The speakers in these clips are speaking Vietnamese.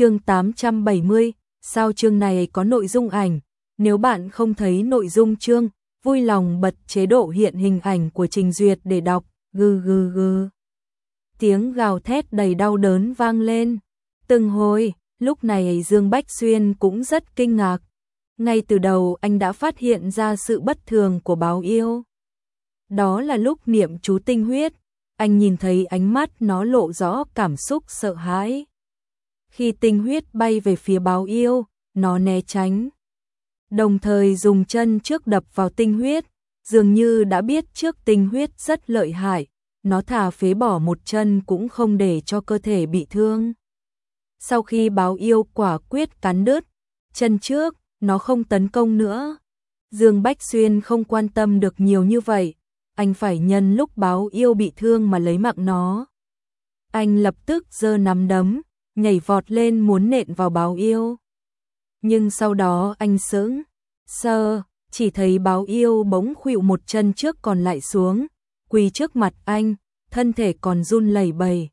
chương 870, sao chương này có nội dung ảnh, nếu bạn không thấy nội dung chương, vui lòng bật chế độ hiện hình ảnh của trình duyệt để đọc, gừ gừ gừ. Tiếng gào thét đầy đau đớn vang lên, từng hồi, lúc này Dương Bách Xuyên cũng rất kinh ngạc. Ngay từ đầu anh đã phát hiện ra sự bất thường của báo yêu. Đó là lúc niệm chú tinh huyết, anh nhìn thấy ánh mắt nó lộ rõ cảm xúc sợ hãi. Khi tinh huyết bay về phía báo yêu, nó né tránh. Đồng thời dùng chân trước đập vào tinh huyết, dường như đã biết trước tinh huyết rất lợi hại, nó thả phế bỏ một chân cũng không để cho cơ thể bị thương. Sau khi báo yêu quả quyết cắn đứt, chân trước, nó không tấn công nữa. Dương Bách Xuyên không quan tâm được nhiều như vậy, anh phải nhân lúc báo yêu bị thương mà lấy mạng nó. Anh lập tức giơ nắm đấm, nhảy vọt lên muốn nện vào báo yêu. Nhưng sau đó anh sững, sơ, chỉ thấy báo yêu bỗng khuỵu một chân trước còn lại xuống, quỳ trước mặt anh, thân thể còn run lẩy bẩy.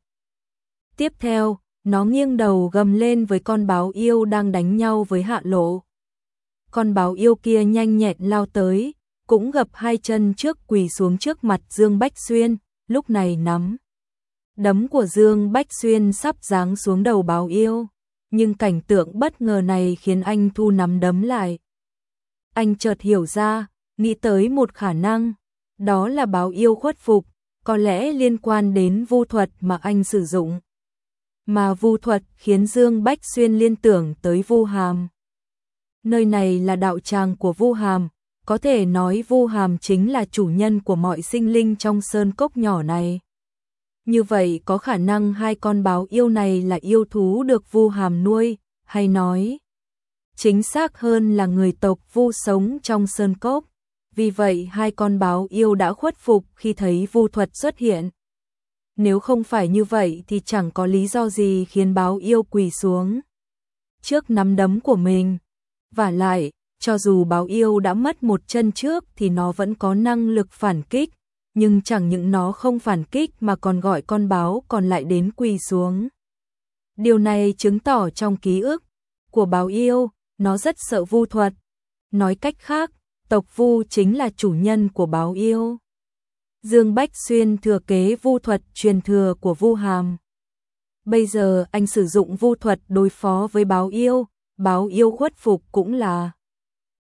Tiếp theo, nó nghiêng đầu gầm lên với con báo yêu đang đánh nhau với hạ lộ. Con báo yêu kia nhanh nhẹn lao tới, cũng gập hai chân trước quỳ xuống trước mặt Dương Bách Xuyên, lúc này nắm. Đấm của Dương Bách Xuyên sắp giáng xuống đầu báo yêu, nhưng cảnh tượng bất ngờ này khiến anh thu nắm đấm lại. Anh chợt hiểu ra, nghĩ tới một khả năng, đó là báo yêu khuất phục, có lẽ liên quan đến vu thuật mà anh sử dụng. Mà vu thuật khiến Dương Bách Xuyên liên tưởng tới vu hàm. Nơi này là đạo tràng của vu hàm, có thể nói Vu Hàm chính là chủ nhân của mọi sinh linh trong sơn cốc nhỏ này. Như vậy có khả năng hai con báo yêu này là yêu thú được Vu Hàm nuôi, hay nói chính xác hơn là người tộc Vu sống trong sơn cốc. Vì vậy hai con báo yêu đã khuất phục khi thấy Vu thuật xuất hiện. Nếu không phải như vậy thì chẳng có lý do gì khiến báo yêu quỳ xuống trước nắm đấm của mình. Và lại, cho dù báo yêu đã mất một chân trước thì nó vẫn có năng lực phản kích, nhưng chẳng những nó không phản kích mà còn gọi con báo còn lại đến quỳ xuống. Điều này chứng tỏ trong ký ức của báo yêu, nó rất sợ vu thuật. Nói cách khác, tộc vu chính là chủ nhân của báo yêu. Dương Bách Xuyên thừa kế vu thuật truyền thừa của vu hàm. Bây giờ anh sử dụng vu thuật đối phó với báo yêu, báo yêu khuất phục cũng là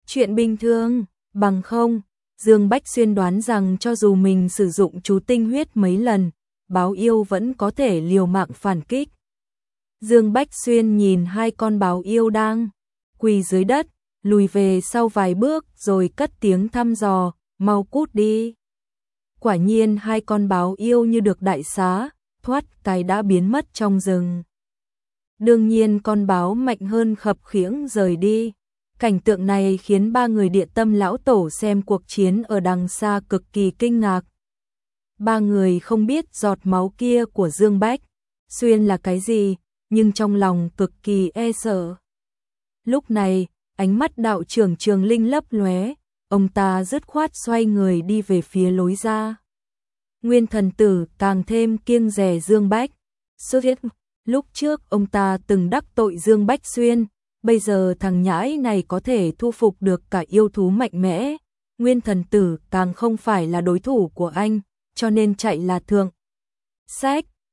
Chuyện bình thường, bằng không, Dương Bách Xuyên đoán rằng cho dù mình sử dụng chú tinh huyết mấy lần, báo yêu vẫn có thể liều mạng phản kích. Dương Bách Xuyên nhìn hai con báo yêu đang quỳ dưới đất, lùi về sau vài bước rồi cất tiếng thăm dò, mau cút đi. Quả nhiên hai con báo yêu như được đại xá, thoát cái đã biến mất trong rừng. Đương nhiên con báo mạnh hơn khập khiễng rời đi. Cảnh tượng này khiến ba người địa tâm lão tổ xem cuộc chiến ở đằng xa cực kỳ kinh ngạc. Ba người không biết giọt máu kia của Dương Bách, xuyên là cái gì, nhưng trong lòng cực kỳ e sợ. Lúc này, ánh mắt đạo trưởng trường linh lấp lóe, ông ta dứt khoát xoay người đi về phía lối ra. Nguyên thần tử càng thêm kiêng rẻ Dương Bách. Xuất lúc trước ông ta từng đắc tội Dương Bách Xuyên, bây giờ thằng nhãi này có thể thu phục được cả yêu thú mạnh mẽ, nguyên thần tử càng không phải là đối thủ của anh, cho nên chạy là thượng. Sách,